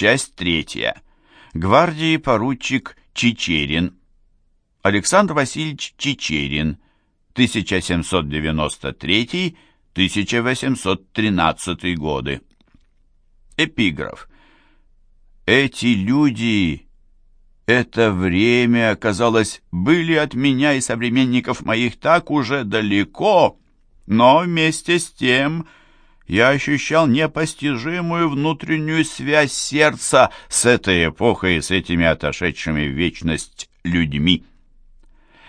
Часть третья. Гвардии поручик Чичерин. Александр Васильевич Чичерин. 1793-1813 годы. Эпиграф. Эти люди, это время, казалось, были от меня и современников моих так уже далеко, но вместе с тем я ощущал непостижимую внутреннюю связь сердца с этой эпохой и с этими отошедшими в вечность людьми.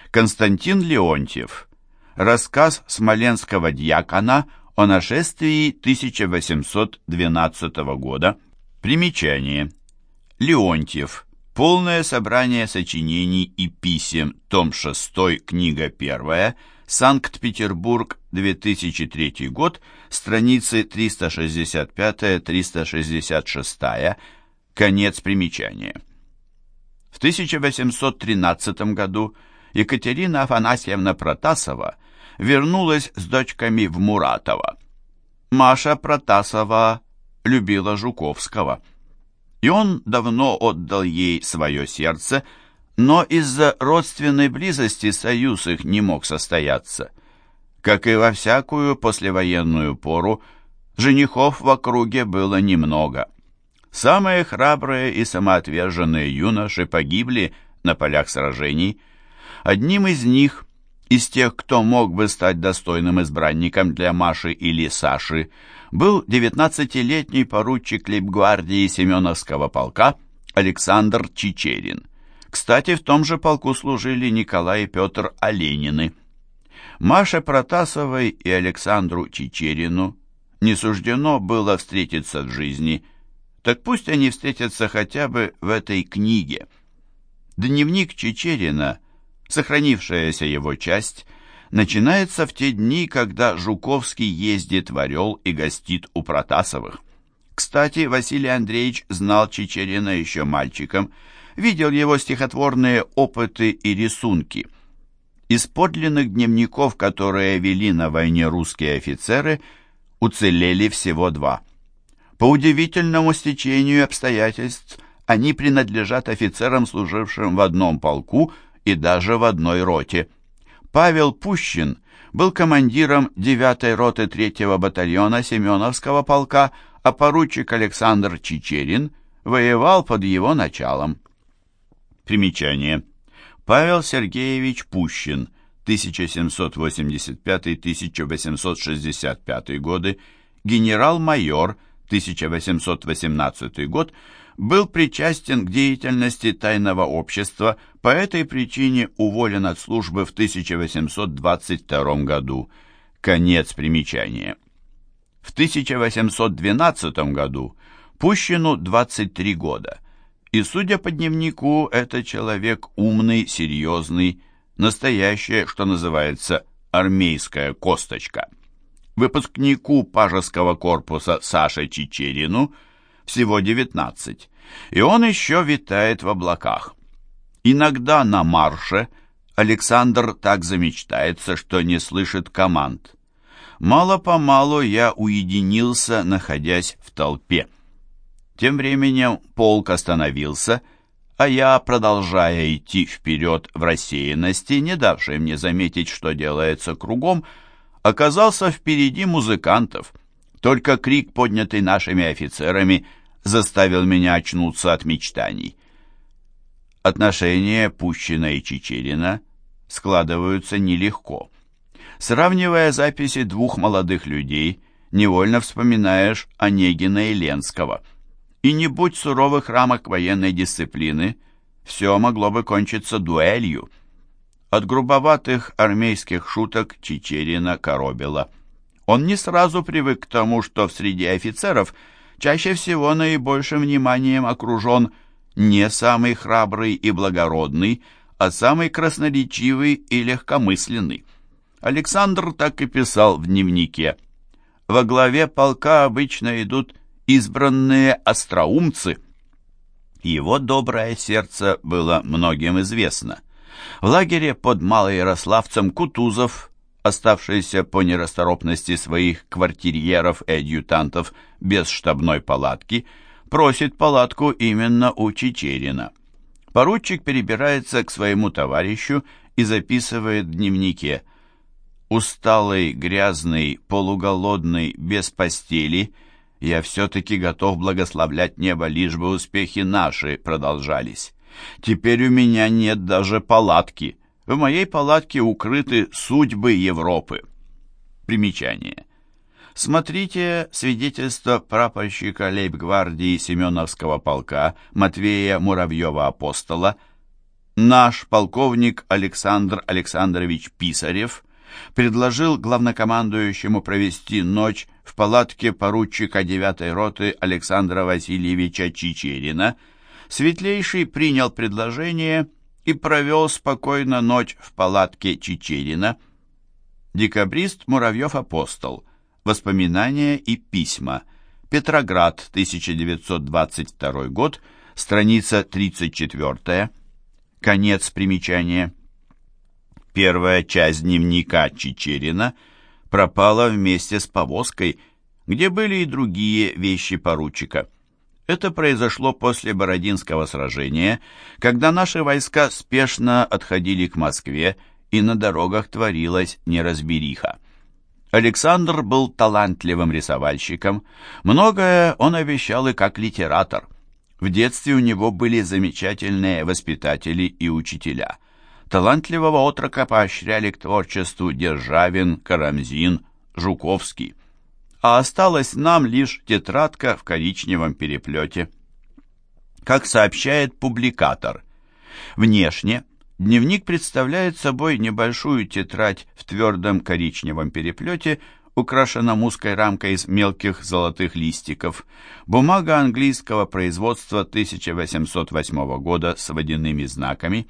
Константин Леонтьев. Рассказ смоленского дьякона о нашествии 1812 года. Примечание. Леонтьев. Полное собрание сочинений и писем. Том 6. Книга 1. Санкт-Петербург, 2003 год, страницы 365-366, конец примечания. В 1813 году Екатерина Афанасьевна Протасова вернулась с дочками в Муратово. Маша Протасова любила Жуковского, и он давно отдал ей свое сердце – но из-за родственной близости союз их не мог состояться. Как и во всякую послевоенную пору, женихов в округе было немного. Самые храбрые и самоотверженные юноши погибли на полях сражений. Одним из них, из тех, кто мог бы стать достойным избранником для Маши или Саши, был 19-летний поручик лейбгвардии Семеновского полка Александр Чичерин. Кстати, в том же полку служили Николай и Петр Оленины. Маше Протасовой и Александру Чичерину не суждено было встретиться в жизни, так пусть они встретятся хотя бы в этой книге. Дневник Чичерина, сохранившаяся его часть, начинается в те дни, когда Жуковский ездит в Орел и гостит у Протасовых. Кстати, Василий Андреевич знал Чичерина еще мальчиком видел его стихотворные опыты и рисунки. Из подлинных дневников, которые вели на войне русские офицеры, уцелели всего два. По удивительному стечению обстоятельств они принадлежат офицерам, служившим в одном полку и даже в одной роте. Павел Пущин был командиром 9-й роты 3-го батальона Семеновского полка, а поручик Александр Чичерин воевал под его началом. Примечание. Павел Сергеевич Пущин, 1785-1865 годы, генерал-майор, 1818 год, был причастен к деятельности тайного общества, по этой причине уволен от службы в 1822 году. Конец примечания. В 1812 году Пущину 23 года – и, судя по дневнику, это человек умный, серьезный, настоящая, что называется, армейская косточка. Выпускнику пажеского корпуса Саше Чичерину всего 19, и он еще витает в облаках. Иногда на марше Александр так замечтается, что не слышит команд. Мало-помалу я уединился, находясь в толпе. Тем временем полк остановился, а я, продолжая идти вперед в рассеянности, не давшей мне заметить, что делается кругом, оказался впереди музыкантов. Только крик, поднятый нашими офицерами, заставил меня очнуться от мечтаний. Отношения Пущина и Чечерина складываются нелегко. Сравнивая записи двух молодых людей, невольно вспоминаешь Онегина и Ленского – и не будь суровых рамок военной дисциплины, все могло бы кончиться дуэлью. От грубоватых армейских шуток Чечерина коробило. Он не сразу привык к тому, что в среде офицеров чаще всего наибольшим вниманием окружен не самый храбрый и благородный, а самый красноречивый и легкомысленный. Александр так и писал в дневнике. Во главе полка обычно идут избранные остроумцы. Его доброе сердце было многим известно. В лагере под Малоярославцем Кутузов, оставшийся по нерасторопности своих квартирьеров и адъютантов без штабной палатки, просит палатку именно у Чечерина. Поручик перебирается к своему товарищу и записывает в дневнике «Усталый, грязный, полуголодный, без постели, я все-таки готов благословлять небо, лишь бы успехи наши продолжались. Теперь у меня нет даже палатки. В моей палатке укрыты судьбы Европы». Примечание. Смотрите свидетельство прапорщика лейб-гвардии Семеновского полка Матвея Муравьева-Апостола. Наш полковник Александр Александрович Писарев предложил главнокомандующему провести ночь в палатке поручика 9-й роты Александра Васильевича Чичерина. Светлейший принял предложение и провел спокойно ночь в палатке Чичерина. Декабрист Муравьев-Апостол – Воспоминания и письма. Петроград, 1922 год, страница 34. Конец примечания. Первая часть дневника Чечерина пропала вместе с повозкой, где были и другие вещи поручика. Это произошло после Бородинского сражения, когда наши войска спешно отходили к Москве, и на дорогах творилась неразбериха. Александр был талантливым рисовальщиком. Многое он обещал и как литератор. В детстве у него были замечательные воспитатели и учителя. Талантливого отрока поощряли к творчеству Державин, Карамзин, Жуковский. А осталась нам лишь тетрадка в коричневом переплете. Как сообщает публикатор, внешне Дневник представляет собой небольшую тетрадь в твердом коричневом переплете, украшенном узкой рамкой из мелких золотых листиков. Бумага английского производства 1808 года с водяными знаками.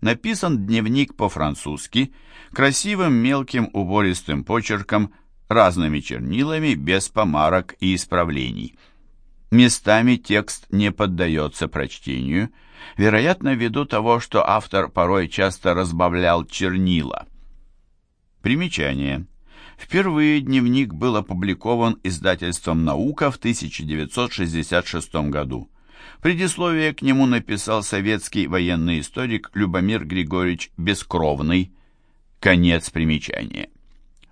Написан дневник по-французски, красивым мелким убористым почерком, разными чернилами, без помарок и исправлений. Местами текст не поддается прочтению – вероятно, ввиду того, что автор порой часто разбавлял чернила. Примечание. Впервые дневник был опубликован издательством «Наука» в 1966 году. Предисловие к нему написал советский военный историк Любомир Григорьевич Бескровный. Конец примечания.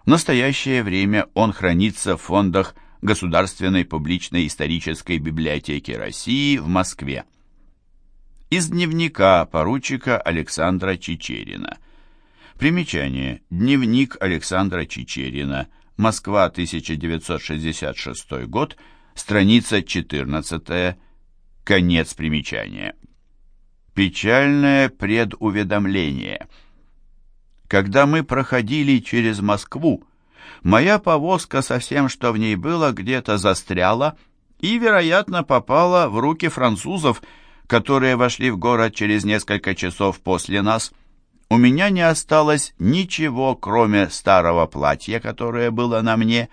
В настоящее время он хранится в фондах Государственной публичной исторической библиотеки России в Москве. Из дневника поручика Александра Чечерина. Примечание. Дневник Александра Чечерина. Москва, 1966 год. Страница 14. Конец примечания. Печальное предуведомление. Когда мы проходили через Москву, моя повозка со всем, что в ней было, где-то застряла и, вероятно, попала в руки французов, которые вошли в город через несколько часов после нас, у меня не осталось ничего, кроме старого платья, которое было на мне,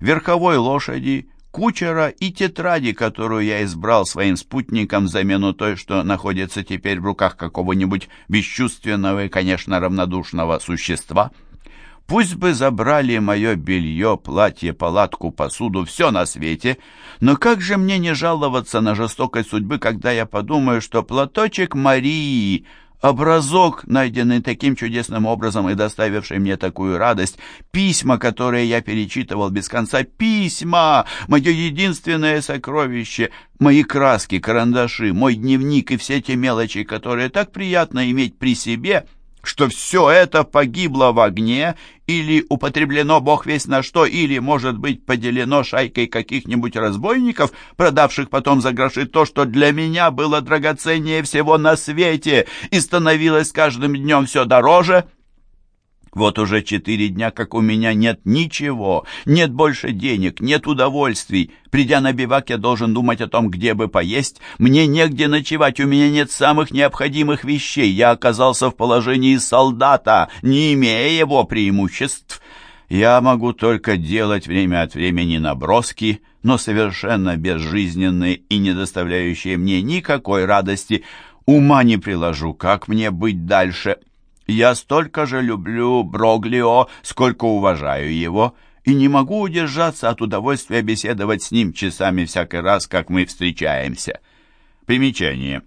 верховой лошади, кучера и тетради, которую я избрал своим спутником замену той, что находится теперь в руках какого-нибудь бесчувственного и, конечно, равнодушного существа. Пусть бы забрали мое белье, платье, палатку, посуду, все на свете, но как же мне не жаловаться на жестокость судьбы, когда я подумаю, что платочек Марии, образок, найденный таким чудесным образом и доставивший мне такую радость, письма, которые я перечитывал без конца, письма, мое единственное сокровище, мои краски, карандаши, мой дневник и все те мелочи, которые так приятно иметь при себе — что все это погибло в огне или употреблено бог весь на что, или, может быть, поделено шайкой каких-нибудь разбойников, продавших потом за гроши то, что для меня было драгоценнее всего на свете и становилось каждым днем все дороже — вот уже четыре дня, как у меня нет ничего, нет больше денег, нет удовольствий. Придя на бивак, я должен думать о том, где бы поесть. Мне негде ночевать, у меня нет самых необходимых вещей. Я оказался в положении солдата, не имея его преимуществ. Я могу только делать время от времени наброски, но совершенно безжизненные и не доставляющие мне никакой радости. Ума не приложу, как мне быть дальше». Я столько же люблю Броглио, сколько уважаю его, и не могу удержаться от удовольствия беседовать с ним часами всякий раз, как мы встречаемся. Примечание.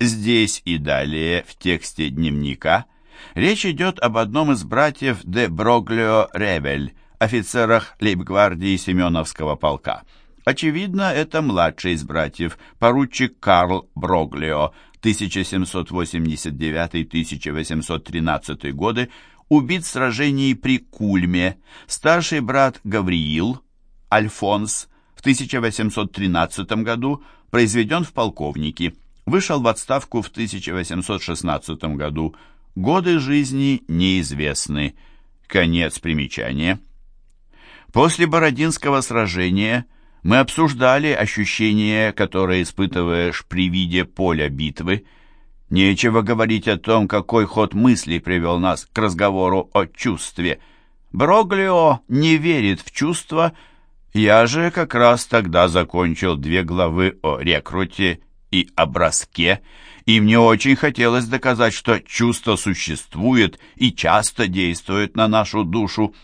Здесь и далее, в тексте дневника, речь идет об одном из братьев де Броглио Ревель, офицерах лейбгвардии Семеновского полка. Очевидно, это младший из братьев, поручик Карл Броглио, 1789-1813 годы, убит в сражении при Кульме, старший брат Гавриил, Альфонс, в 1813 году произведен в полковники, вышел в отставку в 1816 году, годы жизни неизвестны. Конец примечания. После Бородинского сражения мы обсуждали ощущения, которые испытываешь при виде поля битвы, Нечего говорить о том, какой ход мысли привел нас к разговору о чувстве. Броглио не верит в чувства, я же как раз тогда закончил две главы о рекруте и о броске, и мне очень хотелось доказать, что чувство существует и часто действует на нашу душу.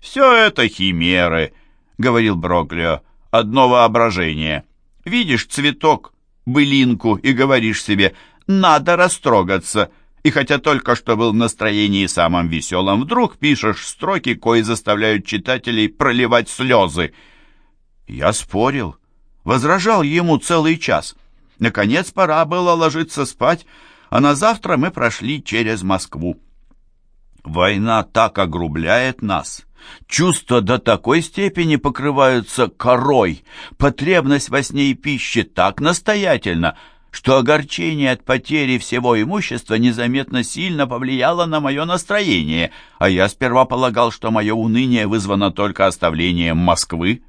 «Все это химеры», — говорил Броглио, — «одно воображение. Видишь цветок, былинку и говоришь себе — надо растрогаться. И хотя только что был в настроении самым веселым, вдруг пишешь строки, кои заставляют читателей проливать слезы. Я спорил, возражал ему целый час. Наконец пора было ложиться спать, а на завтра мы прошли через Москву. Война так огрубляет нас. Чувства до такой степени покрываются корой, потребность во сне и пище так настоятельно — что огорчение от потери всего имущества незаметно сильно повлияло на мое настроение, а я сперва полагал, что мое уныние вызвано только оставлением Москвы.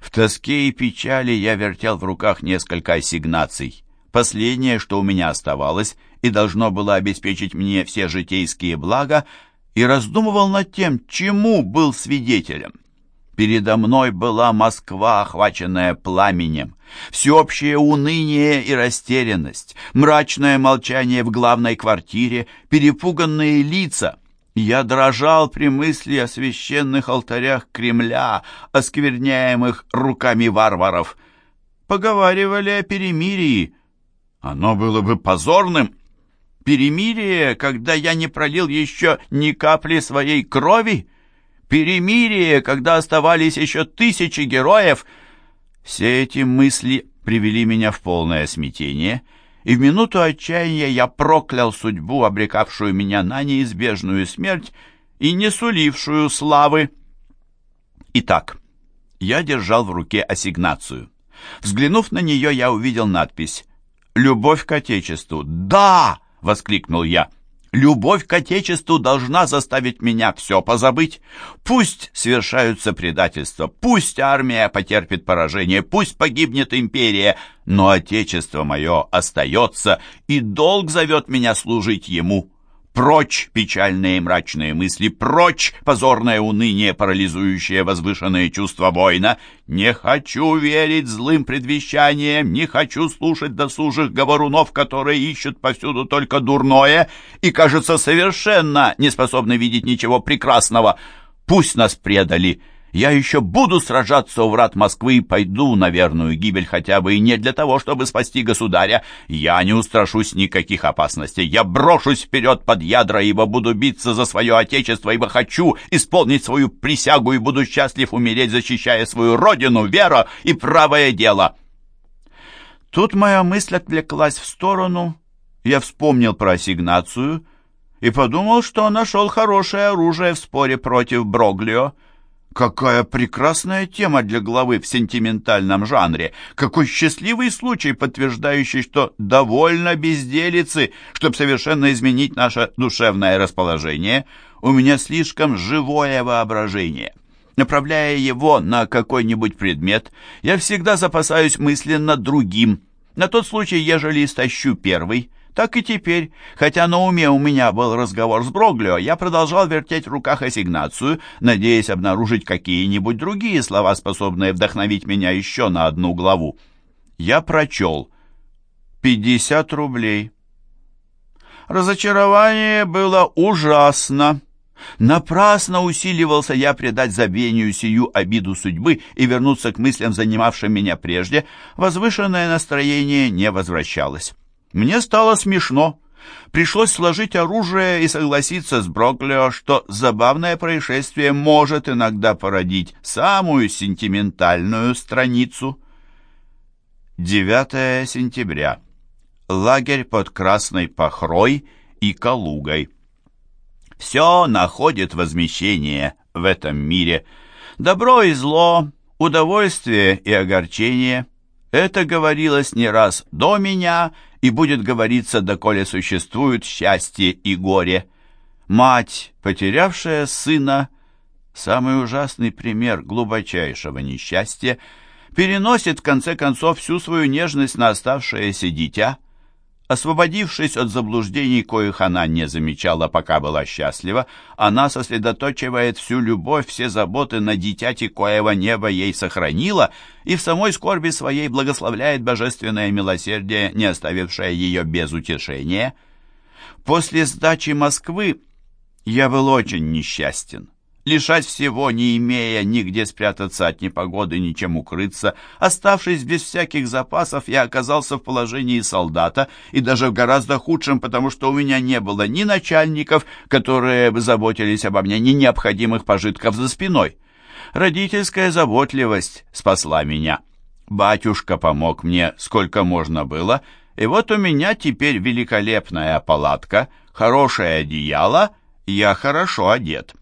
В тоске и печали я вертел в руках несколько ассигнаций. Последнее, что у меня оставалось и должно было обеспечить мне все житейские блага, и раздумывал над тем, чему был свидетелем. Передо мной была Москва, охваченная пламенем, всеобщее уныние и растерянность, мрачное молчание в главной квартире, перепуганные лица. Я дрожал при мысли о священных алтарях Кремля, оскверняемых руками варваров. Поговаривали о перемирии. Оно было бы позорным. Перемирие, когда я не пролил еще ни капли своей крови? Перемирие, когда оставались еще тысячи героев. Все эти мысли привели меня в полное смятение, и в минуту отчаяния я проклял судьбу, обрекавшую меня на неизбежную смерть и не сулившую славы. Итак, я держал в руке ассигнацию. Взглянув на нее, я увидел надпись «Любовь к Отечеству». «Да!» — воскликнул я. Любовь к Отечеству должна заставить меня все позабыть. Пусть совершаются предательства, пусть армия потерпит поражение, пусть погибнет империя, но Отечество мое остается, и долг зовет меня служить ему. Прочь печальные и мрачные мысли, прочь позорное уныние, парализующее возвышенные чувства воина. Не хочу верить злым предвещаниям, не хочу слушать досужих говорунов, которые ищут повсюду только дурное и, кажется, совершенно не способны видеть ничего прекрасного. Пусть нас предали, я еще буду сражаться у врат Москвы и пойду на верную гибель хотя бы и не для того, чтобы спасти государя. Я не устрашусь никаких опасностей. Я брошусь вперед под ядра, ибо буду биться за свое отечество, ибо хочу исполнить свою присягу и буду счастлив умереть, защищая свою родину, веру и правое дело. Тут моя мысль отвлеклась в сторону. Я вспомнил про ассигнацию и подумал, что нашел хорошее оружие в споре против Броглио. Какая прекрасная тема для главы в сентиментальном жанре! Какой счастливый случай, подтверждающий, что довольно безделицы, чтобы совершенно изменить наше душевное расположение. У меня слишком живое воображение. Направляя его на какой-нибудь предмет, я всегда запасаюсь мысленно другим, на тот случай, ежели истощу первый – так и теперь, хотя на уме у меня был разговор с Броглио, я продолжал вертеть в руках ассигнацию, надеясь обнаружить какие-нибудь другие слова, способные вдохновить меня еще на одну главу. Я прочел. «Пятьдесят рублей». Разочарование было ужасно. Напрасно усиливался я предать забвению сию обиду судьбы и вернуться к мыслям, занимавшим меня прежде. Возвышенное настроение не возвращалось. Мне стало смешно. Пришлось сложить оружие и согласиться с Броклио, что забавное происшествие может иногда породить самую сентиментальную страницу. 9 сентября. Лагерь под Красной Похрой и Калугой. Все находит возмещение в этом мире. Добро и зло, удовольствие и огорчение. Это говорилось не раз до меня и будет говориться, доколе существуют счастье и горе. Мать, потерявшая сына, самый ужасный пример глубочайшего несчастья, переносит в конце концов всю свою нежность на оставшееся дитя – Освободившись от заблуждений, коих она не замечала, пока была счастлива, она сосредоточивает всю любовь, все заботы на дитяти, коего небо ей сохранило, и в самой скорби своей благословляет божественное милосердие, не оставившее ее без утешения. После сдачи Москвы я был очень несчастен лишать всего, не имея нигде спрятаться от непогоды, ничем укрыться. Оставшись без всяких запасов, я оказался в положении солдата, и даже в гораздо худшем, потому что у меня не было ни начальников, которые бы заботились обо мне, ни необходимых пожитков за спиной. Родительская заботливость спасла меня. Батюшка помог мне сколько можно было, и вот у меня теперь великолепная палатка, хорошее одеяло, я хорошо одет.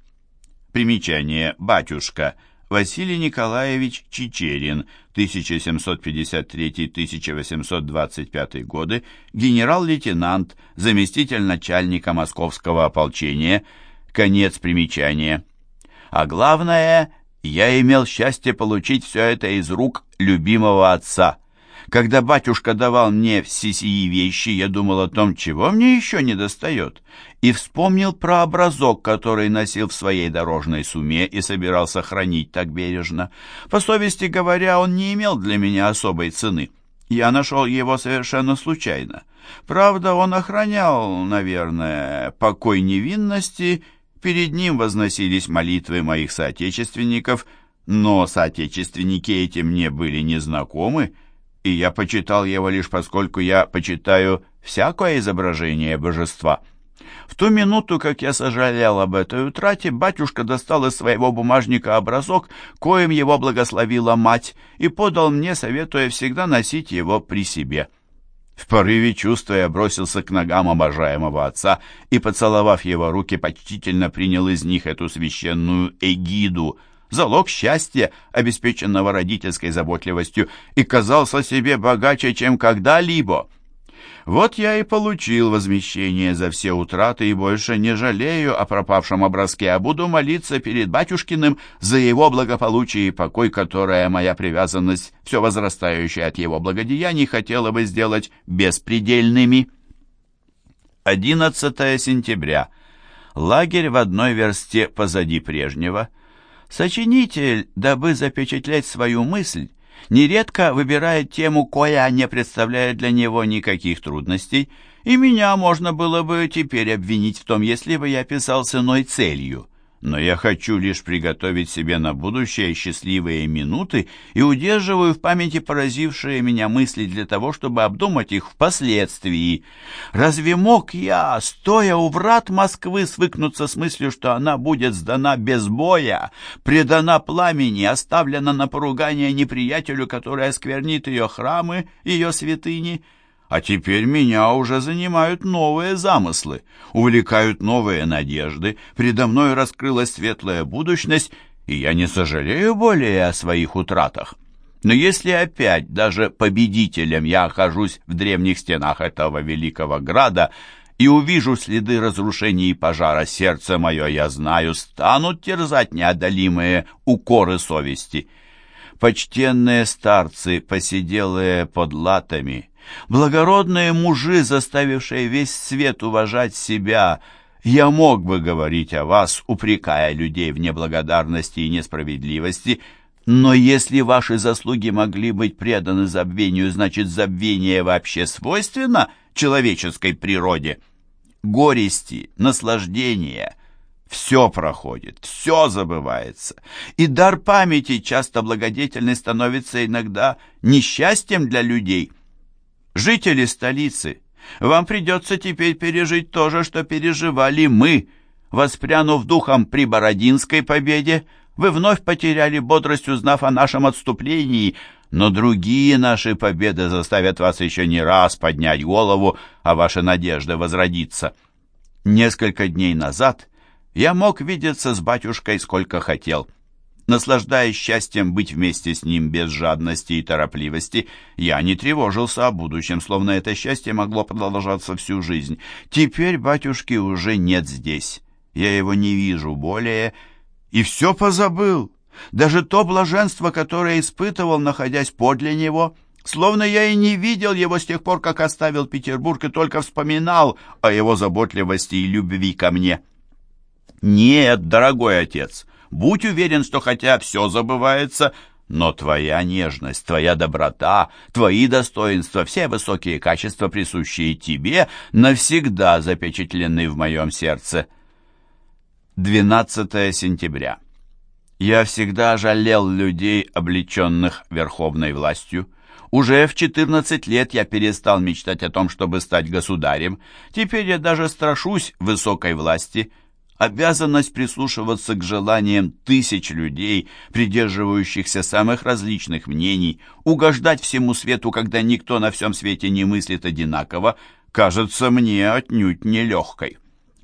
Примечание. Батюшка. Василий Николаевич Чичерин, 1753-1825 годы, генерал-лейтенант, заместитель начальника московского ополчения. Конец примечания. А главное, я имел счастье получить все это из рук любимого отца – когда батюшка давал мне все сии вещи, я думал о том, чего мне еще не достает, и вспомнил про образок, который носил в своей дорожной суме и собирался хранить так бережно. По совести говоря, он не имел для меня особой цены. Я нашел его совершенно случайно. Правда, он охранял, наверное, покой невинности, перед ним возносились молитвы моих соотечественников, но соотечественники эти мне были незнакомы, и я почитал его лишь поскольку я почитаю всякое изображение божества. В ту минуту, как я сожалел об этой утрате, батюшка достал из своего бумажника образок, коим его благословила мать, и подал мне, советуя всегда носить его при себе. В порыве чувства я бросился к ногам обожаемого отца и, поцеловав его руки, почтительно принял из них эту священную эгиду — залог счастья, обеспеченного родительской заботливостью, и казался себе богаче, чем когда-либо. Вот я и получил возмещение за все утраты и больше не жалею о пропавшем образке, а буду молиться перед батюшкиным за его благополучие и покой, которое моя привязанность, все возрастающая от его благодеяний, хотела бы сделать беспредельными. 11 сентября. Лагерь в одной версте позади прежнего – Сочинитель, дабы запечатлеть свою мысль, нередко выбирает тему, коя не представляет для него никаких трудностей, и меня можно было бы теперь обвинить в том, если бы я писал с иной целью но я хочу лишь приготовить себе на будущее счастливые минуты и удерживаю в памяти поразившие меня мысли для того, чтобы обдумать их впоследствии. Разве мог я, стоя у врат Москвы, свыкнуться с мыслью, что она будет сдана без боя, предана пламени, оставлена на поругание неприятелю, который осквернит ее храмы, ее святыни?» А теперь меня уже занимают новые замыслы, увлекают новые надежды, предо мной раскрылась светлая будущность, и я не сожалею более о своих утратах. Но если опять, даже победителем, я окажусь в древних стенах этого великого града и увижу следы разрушений и пожара, сердце мое, я знаю, станут терзать неодолимые укоры совести. Почтенные старцы, посиделые под латами, Благородные мужи, заставившие весь свет уважать себя, я мог бы говорить о вас, упрекая людей в неблагодарности и несправедливости, но если ваши заслуги могли быть преданы забвению, значит, забвение вообще свойственно человеческой природе. Горести, наслаждения, Все проходит, все забывается. И дар памяти, часто благодетельный, становится иногда несчастьем для людей. Жители столицы, вам придется теперь пережить то же, что переживали мы. Воспрянув духом при Бородинской победе, вы вновь потеряли бодрость, узнав о нашем отступлении, но другие наши победы заставят вас еще не раз поднять голову, а ваши надежды возродиться. Несколько дней назад я мог видеться с батюшкой сколько хотел. Наслаждаясь счастьем быть вместе с ним без жадности и торопливости, я не тревожился о будущем, словно это счастье могло продолжаться всю жизнь. Теперь батюшки уже нет здесь. Я его не вижу более и все позабыл. Даже то блаженство, которое испытывал, находясь подле него, словно я и не видел его с тех пор, как оставил Петербург, и только вспоминал о его заботливости и любви ко мне. «Нет, дорогой отец, будь уверен, что хотя все забывается, но твоя нежность, твоя доброта, твои достоинства, все высокие качества, присущие тебе, навсегда запечатлены в моем сердце». 12 сентября. Я всегда жалел людей, облеченных верховной властью. Уже в 14 лет я перестал мечтать о том, чтобы стать государем. Теперь я даже страшусь высокой власти – обязанность прислушиваться к желаниям тысяч людей, придерживающихся самых различных мнений, угождать всему свету, когда никто на всем свете не мыслит одинаково, кажется мне отнюдь нелегкой.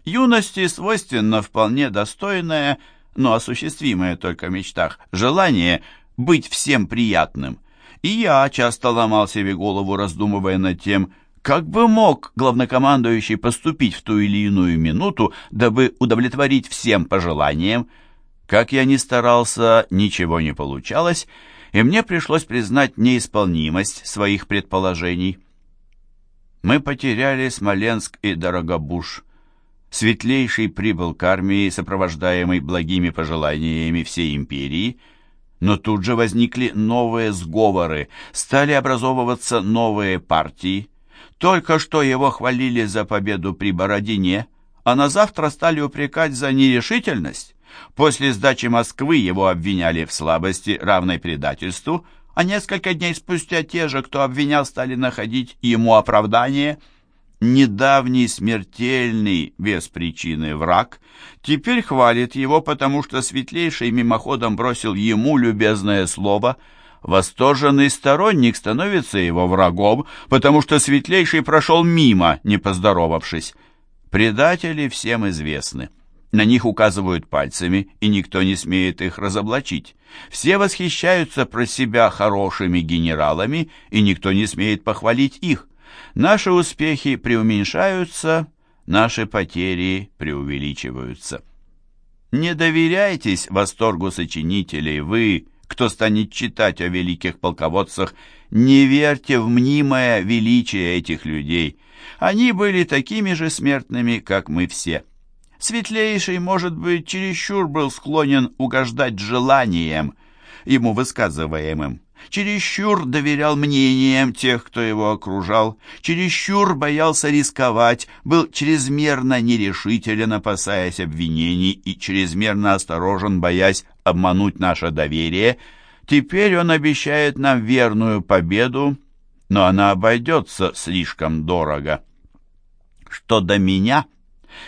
Юности свойственно вполне достойное, но осуществимое только в мечтах, желание быть всем приятным. И я часто ломал себе голову, раздумывая над тем, как бы мог главнокомандующий поступить в ту или иную минуту, дабы удовлетворить всем пожеланиям? Как я ни старался, ничего не получалось, и мне пришлось признать неисполнимость своих предположений. Мы потеряли Смоленск и Дорогобуж. Светлейший прибыл к армии, сопровождаемый благими пожеланиями всей империи, но тут же возникли новые сговоры, стали образовываться новые партии, только что его хвалили за победу при Бородине, а на завтра стали упрекать за нерешительность. После сдачи Москвы его обвиняли в слабости, равной предательству, а несколько дней спустя те же, кто обвинял, стали находить ему оправдание. Недавний смертельный, без причины враг, теперь хвалит его, потому что Светлейший мимоходом бросил ему любезное слово – Восторженный сторонник становится его врагом, потому что Светлейший прошел мимо, не поздоровавшись. Предатели всем известны. На них указывают пальцами, и никто не смеет их разоблачить. Все восхищаются про себя хорошими генералами, и никто не смеет похвалить их. Наши успехи преуменьшаются, наши потери преувеличиваются. Не доверяйтесь восторгу сочинителей, вы, кто станет читать о великих полководцах, не верьте в мнимое величие этих людей. Они были такими же смертными, как мы все. Светлейший, может быть, чересчур был склонен угождать желаниям, ему высказываемым чересчур доверял мнениям тех, кто его окружал, чересчур боялся рисковать, был чрезмерно нерешителен, опасаясь обвинений, и чрезмерно осторожен, боясь обмануть наше доверие. Теперь он обещает нам верную победу, но она обойдется слишком дорого. Что до меня,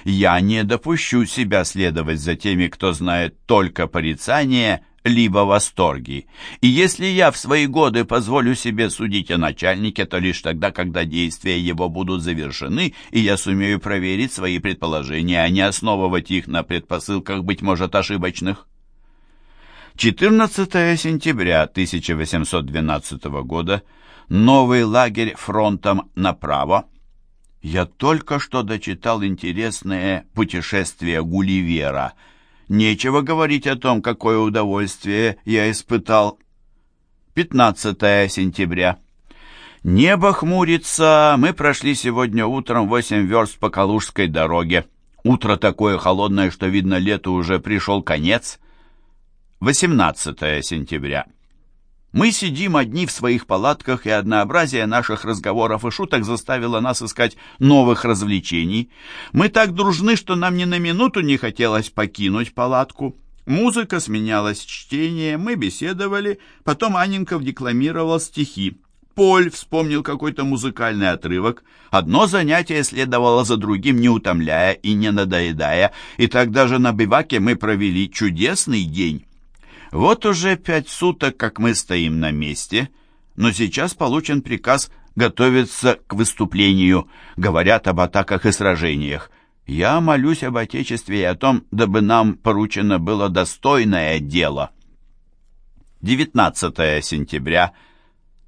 я не допущу себя следовать за теми, кто знает только порицание либо восторги. И если я в свои годы позволю себе судить о начальнике, то лишь тогда, когда действия его будут завершены, и я сумею проверить свои предположения, а не основывать их на предпосылках, быть может, ошибочных. 14 сентября 1812 года. Новый лагерь фронтом направо. Я только что дочитал интересное «Путешествие Гулливера», Нечего говорить о том, какое удовольствие я испытал. 15 сентября. Небо хмурится, мы прошли сегодня утром восемь верст по Калужской дороге. Утро такое холодное, что, видно, лету уже пришел конец. 18 сентября. Мы сидим одни в своих палатках, и однообразие наших разговоров и шуток заставило нас искать новых развлечений. Мы так дружны, что нам ни на минуту не хотелось покинуть палатку. Музыка сменялась чтением, мы беседовали, потом Анинков декламировал стихи. Поль вспомнил какой-то музыкальный отрывок. Одно занятие следовало за другим, не утомляя и не надоедая, и так даже на биваке мы провели чудесный день. Вот уже пять суток, как мы стоим на месте, но сейчас получен приказ готовиться к выступлению. Говорят об атаках и сражениях. Я молюсь об Отечестве и о том, дабы нам поручено было достойное дело. 19 сентября,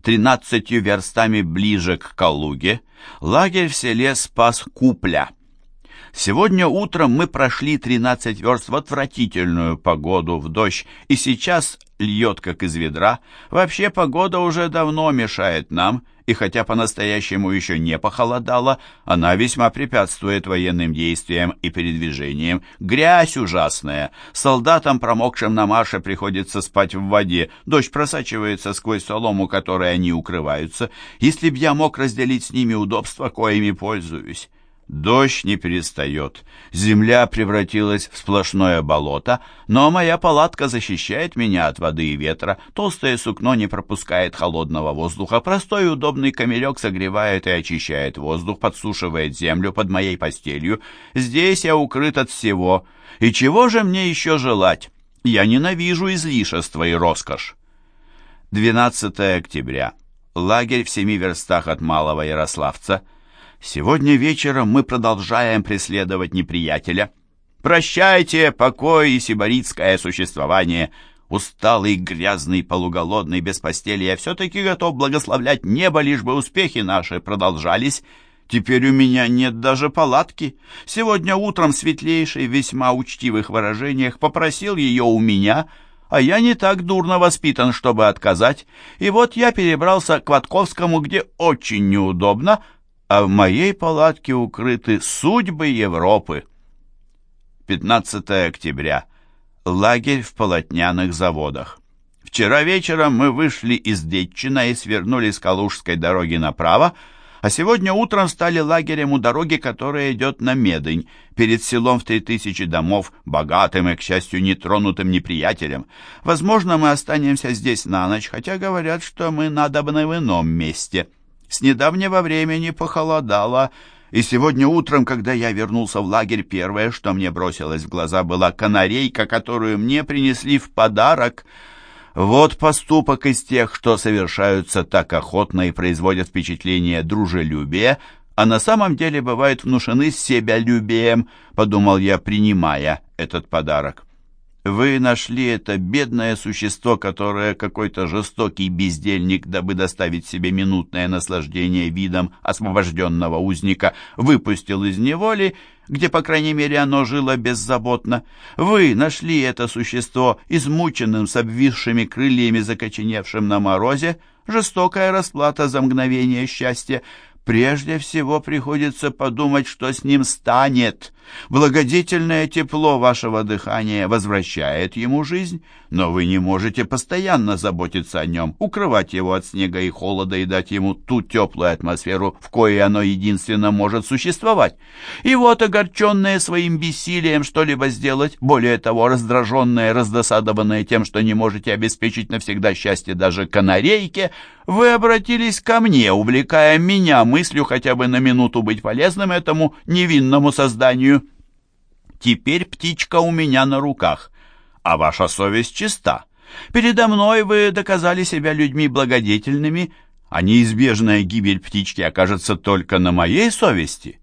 тринадцатью верстами ближе к Калуге, лагерь в селе Спас-Купля. Сегодня утром мы прошли 13 верст в отвратительную погоду, в дождь, и сейчас льет, как из ведра. Вообще погода уже давно мешает нам, и хотя по-настоящему еще не похолодало, она весьма препятствует военным действиям и передвижениям. Грязь ужасная. Солдатам, промокшим на марше, приходится спать в воде. Дождь просачивается сквозь солому, которой они укрываются. Если б я мог разделить с ними удобства, коими пользуюсь. Дождь не перестает. Земля превратилась в сплошное болото, но моя палатка защищает меня от воды и ветра. Толстое сукно не пропускает холодного воздуха. Простой удобный камелек согревает и очищает воздух, подсушивает землю под моей постелью. Здесь я укрыт от всего. И чего же мне еще желать? Я ненавижу излишество и роскошь. 12 октября. Лагерь в семи верстах от Малого Ярославца – Сегодня вечером мы продолжаем преследовать неприятеля. Прощайте покой и сибаритское существование. Усталый, грязный, полуголодный, без постели, я все-таки готов благословлять небо, лишь бы успехи наши продолжались. Теперь у меня нет даже палатки. Сегодня утром светлейший, в весьма учтивых выражениях попросил ее у меня, а я не так дурно воспитан, чтобы отказать. И вот я перебрался к Ватковскому, где очень неудобно, а в моей палатке укрыты судьбы Европы. 15 октября. Лагерь в полотняных заводах. Вчера вечером мы вышли из Детчина и свернули с Калужской дороги направо, а сегодня утром стали лагерем у дороги, которая идет на Медынь, перед селом в три тысячи домов, богатым и, к счастью, нетронутым неприятелем. Возможно, мы останемся здесь на ночь, хотя говорят, что мы надобны в ином месте». С недавнего времени похолодало, и сегодня утром, когда я вернулся в лагерь, первое, что мне бросилось в глаза, была канарейка, которую мне принесли в подарок. Вот поступок из тех, что совершаются так охотно и производят впечатление дружелюбия, а на самом деле бывают внушены себялюбием, подумал я, принимая этот подарок. Вы нашли это бедное существо, которое какой-то жестокий бездельник, дабы доставить себе минутное наслаждение видом освобожденного узника, выпустил из неволи, где, по крайней мере, оно жило беззаботно. Вы нашли это существо измученным, с обвисшими крыльями, закоченевшим на морозе, жестокая расплата за мгновение счастья. Прежде всего приходится подумать, что с ним станет. Благодетельное тепло вашего дыхания возвращает ему жизнь, но вы не можете постоянно заботиться о нем, укрывать его от снега и холода и дать ему ту теплую атмосферу, в коей оно единственно может существовать. И вот, огорченное своим бессилием что-либо сделать, более того, раздраженное, раздосадованное тем, что не можете обеспечить навсегда счастье даже канарейке, вы обратились ко мне, увлекая меня мыслью хотя бы на минуту быть полезным этому невинному созданию. Теперь птичка у меня на руках, а ваша совесть чиста. Передо мной вы доказали себя людьми благодетельными, а неизбежная гибель птички окажется только на моей совести.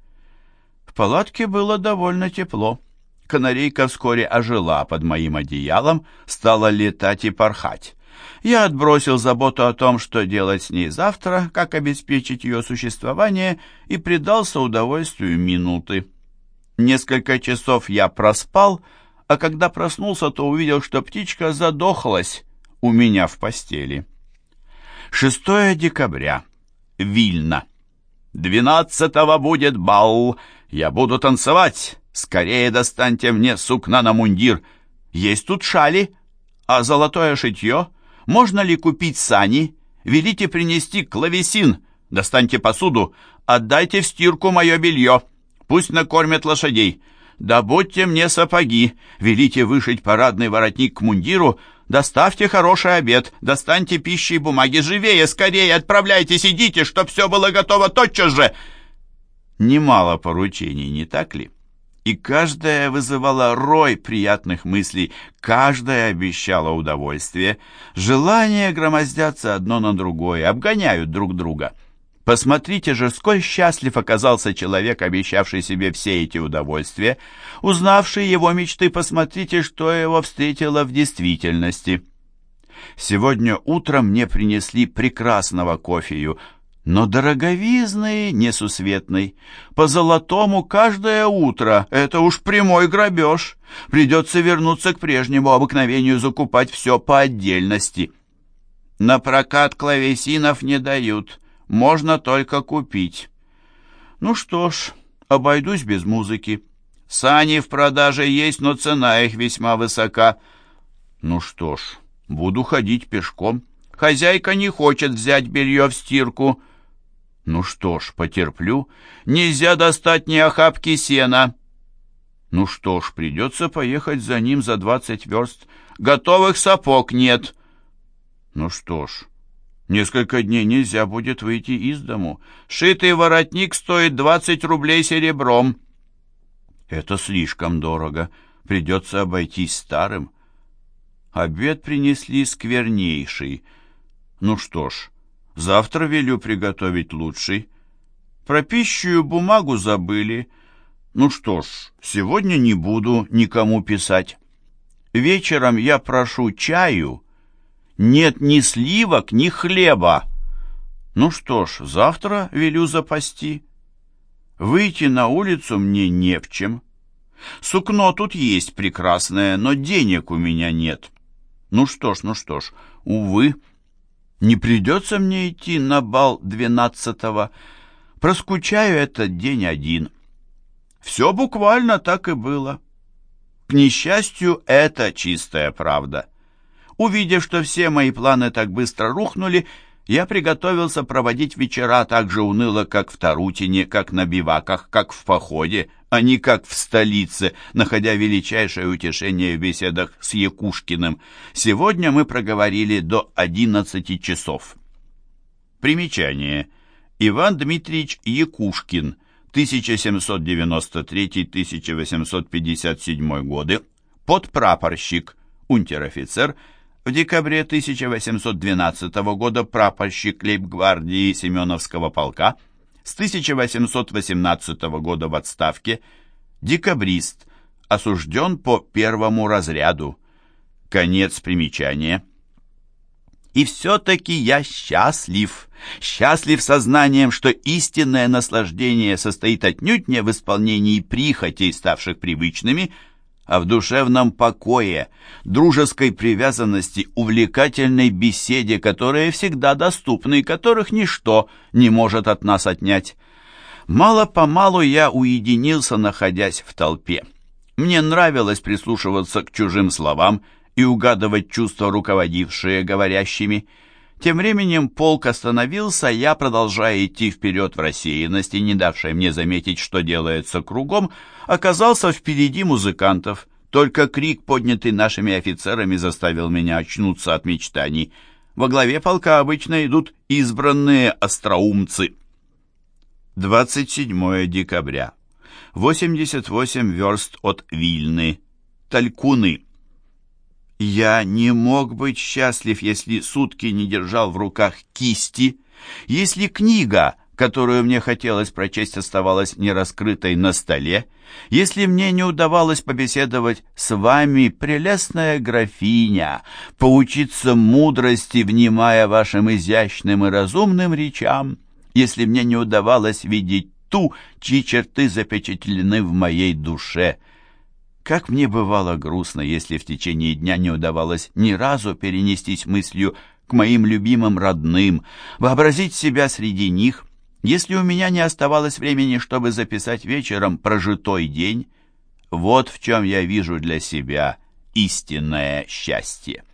В палатке было довольно тепло. Канарейка вскоре ожила под моим одеялом, стала летать и порхать. Я отбросил заботу о том, что делать с ней завтра, как обеспечить ее существование, и предался удовольствию минуты. Несколько часов я проспал, а когда проснулся, то увидел, что птичка задохлась у меня в постели. 6 декабря. Вильна. «Двенадцатого будет бал. Я буду танцевать. Скорее достаньте мне сукна на мундир. Есть тут шали, а золотое шитье Можно ли купить сани? Велите принести клавесин. Достаньте посуду. Отдайте в стирку мое белье. Пусть накормят лошадей. Добудьте мне сапоги. Велите вышить парадный воротник к мундиру. Доставьте хороший обед. Достаньте пищи и бумаги. Живее, скорее, отправляйтесь, идите, чтоб все было готово тотчас же. Немало поручений, не так ли? и каждая вызывала рой приятных мыслей, каждая обещала удовольствие. Желания громоздятся одно на другое, обгоняют друг друга. Посмотрите же, сколь счастлив оказался человек, обещавший себе все эти удовольствия. Узнавший его мечты, посмотрите, что его встретило в действительности. Сегодня утром мне принесли прекрасного кофею, но дороговизный, несусветный. По золотому каждое утро — это уж прямой грабеж. Придется вернуться к прежнему обыкновению закупать все по отдельности. На прокат клавесинов не дают, можно только купить. Ну что ж, обойдусь без музыки. Сани в продаже есть, но цена их весьма высока. Ну что ж, буду ходить пешком. Хозяйка не хочет взять белье в стирку — ну что ж, потерплю. Нельзя достать ни охапки сена. Ну что ж, придется поехать за ним за двадцать верст. Готовых сапог нет. Ну что ж, несколько дней нельзя будет выйти из дому. Шитый воротник стоит двадцать рублей серебром. Это слишком дорого. Придется обойтись старым. Обед принесли сквернейший. Ну что ж, Завтра велю приготовить лучший. Про пищу бумагу забыли. Ну что ж, сегодня не буду никому писать. Вечером я прошу чаю. Нет ни сливок, ни хлеба. Ну что ж, завтра велю запасти. Выйти на улицу мне не в чем. Сукно тут есть прекрасное, но денег у меня нет. Ну что ж, ну что ж, увы, не придется мне идти на бал двенадцатого. Проскучаю этот день один. Все буквально так и было. К несчастью, это чистая правда. Увидев, что все мои планы так быстро рухнули, я приготовился проводить вечера так же уныло, как в Тарутине, как на биваках, как в походе, а не как в столице, находя величайшее утешение в беседах с Якушкиным. Сегодня мы проговорили до 11 часов. Примечание. Иван Дмитриевич Якушкин, 1793-1857 годы, подпрапорщик, унтер-офицер, в декабре 1812 года прапорщик лейб-гвардии Семеновского полка, с 1818 года в отставке, декабрист, осужден по первому разряду. Конец примечания. И все-таки я счастлив, счастлив сознанием, что истинное наслаждение состоит отнюдь не в исполнении прихотей, ставших привычными, а в душевном покое, дружеской привязанности, увлекательной беседе, которые всегда доступны и которых ничто не может от нас отнять. Мало-помалу я уединился, находясь в толпе. Мне нравилось прислушиваться к чужим словам и угадывать чувства, руководившие говорящими. Тем временем полк остановился, я, продолжая идти вперед в рассеянности, не давшей мне заметить, что делается кругом, оказался впереди музыкантов. Только крик, поднятый нашими офицерами, заставил меня очнуться от мечтаний. Во главе полка обычно идут избранные остроумцы. 27 декабря. 88 верст от Вильны. Талькуны. Я не мог быть счастлив, если сутки не держал в руках кисти, если книга, которую мне хотелось прочесть, оставалась нераскрытой на столе, если мне не удавалось побеседовать с вами, прелестная графиня, поучиться мудрости, внимая вашим изящным и разумным речам, если мне не удавалось видеть ту, чьи черты запечатлены в моей душе — как мне бывало грустно, если в течение дня не удавалось ни разу перенестись мыслью к моим любимым родным, вообразить себя среди них, если у меня не оставалось времени, чтобы записать вечером прожитой день. Вот в чем я вижу для себя истинное счастье.